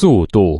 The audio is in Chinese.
速度。